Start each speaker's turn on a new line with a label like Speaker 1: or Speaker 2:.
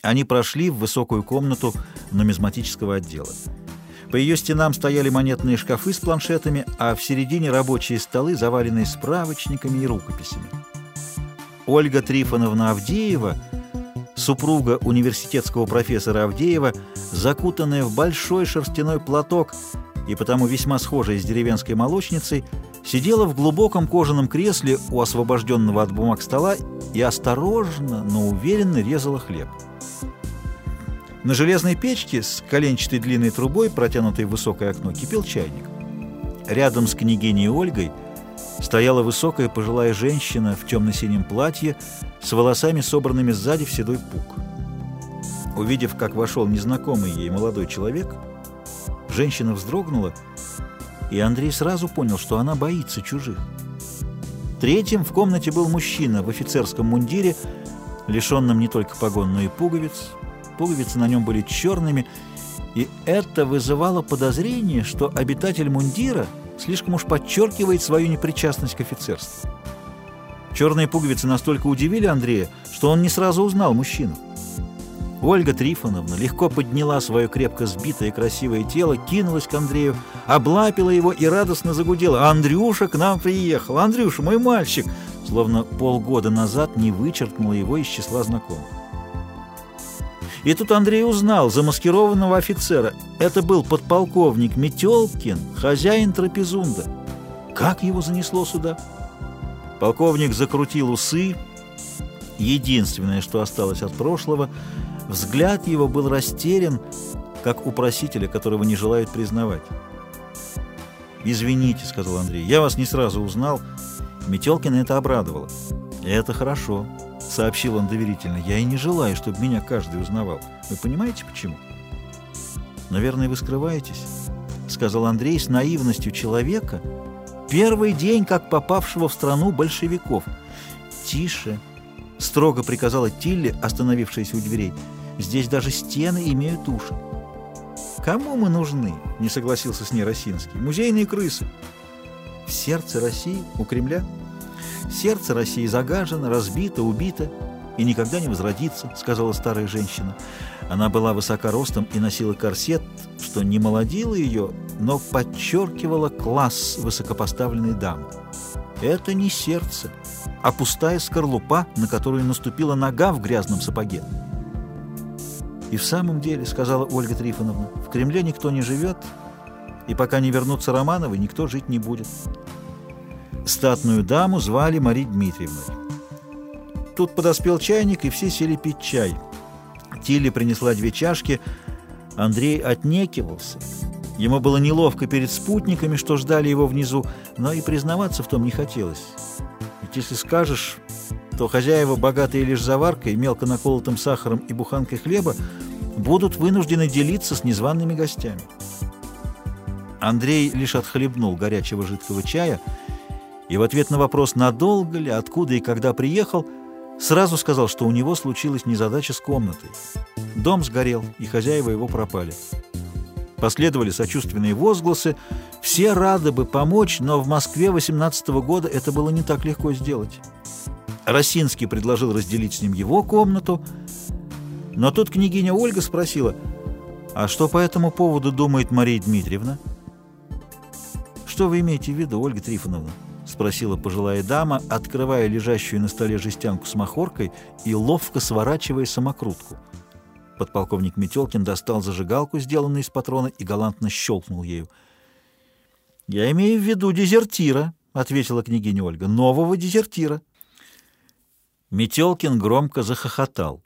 Speaker 1: Они прошли в высокую комнату нумизматического отдела. По ее стенам стояли монетные шкафы с планшетами, а в середине рабочие столы, заваленные справочниками и рукописями. Ольга Трифоновна Авдеева, супруга университетского профессора Авдеева, закутанная в большой шерстяной платок и потому весьма схожая с деревенской молочницей, сидела в глубоком кожаном кресле у освобожденного от бумаг стола и осторожно, но уверенно резала хлеб. На железной печке с коленчатой длинной трубой, протянутой в высокое окно, кипел чайник. Рядом с княгиней Ольгой стояла высокая пожилая женщина в темно-синем платье с волосами, собранными сзади в седой пук. Увидев, как вошел незнакомый ей молодой человек, женщина вздрогнула, и Андрей сразу понял, что она боится чужих. Третьим в комнате был мужчина в офицерском мундире, лишенном не только погон, но и пуговиц, пуговицы на нем были черными, и это вызывало подозрение, что обитатель мундира слишком уж подчеркивает свою непричастность к офицерству. Черные пуговицы настолько удивили Андрея, что он не сразу узнал мужчину. Ольга Трифоновна легко подняла свое крепко сбитое красивое тело, кинулась к Андрею, облапила его и радостно загудела. «Андрюша к нам приехал! Андрюша, мой мальчик!» Словно полгода назад не вычеркнула его из числа знакомых. И тут Андрей узнал замаскированного офицера. Это был подполковник Метелкин, хозяин трапезунда. Как его занесло сюда? Полковник закрутил усы. Единственное, что осталось от прошлого, взгляд его был растерян, как у просителя, которого не желают признавать. «Извините», — сказал Андрей, — «я вас не сразу узнал». Метелкина это обрадовало. «Это хорошо» сообщил он доверительно, — «я и не желаю, чтобы меня каждый узнавал. Вы понимаете, почему?» «Наверное, вы скрываетесь», — сказал Андрей с наивностью человека, первый день, как попавшего в страну большевиков. «Тише», — строго приказала Тилли, остановившаяся у дверей, — «здесь даже стены имеют уши». «Кому мы нужны?» — не согласился с ней Росинский. «Музейные крысы». «В сердце России, у Кремля?» Сердце России загажено, разбито, убито и никогда не возродится, сказала старая женщина. Она была высока ростом и носила корсет, что не молодило ее, но подчеркивало класс высокопоставленной дамы. Это не сердце, а пустая скорлупа, на которую наступила нога в грязном сапоге. «И в самом деле, — сказала Ольга Трифоновна, — в Кремле никто не живет, и пока не вернутся Романовы, никто жить не будет». Статную даму звали Мария Дмитриевной. Тут подоспел чайник, и все сели пить чай. Тилли принесла две чашки. Андрей отнекивался. Ему было неловко перед спутниками, что ждали его внизу, но и признаваться в том не хотелось. Ведь если скажешь, то хозяева, богатые лишь заваркой, мелко наколотым сахаром и буханкой хлеба, будут вынуждены делиться с незваными гостями. Андрей лишь отхлебнул горячего жидкого чая — и в ответ на вопрос, надолго ли, откуда и когда приехал, сразу сказал, что у него случилась незадача с комнатой. Дом сгорел, и хозяева его пропали. Последовали сочувственные возгласы. Все рады бы помочь, но в Москве 18 -го года это было не так легко сделать. Росинский предложил разделить с ним его комнату, но тут княгиня Ольга спросила, «А что по этому поводу думает Мария Дмитриевна?» «Что вы имеете в виду, Ольга Трифоновна?» спросила пожилая дама, открывая лежащую на столе жестянку с махоркой и ловко сворачивая самокрутку. Подполковник Метелкин достал зажигалку, сделанную из патрона, и галантно щелкнул ею. «Я имею в виду дезертира», — ответила княгиня Ольга, — «нового дезертира». Метелкин громко захохотал.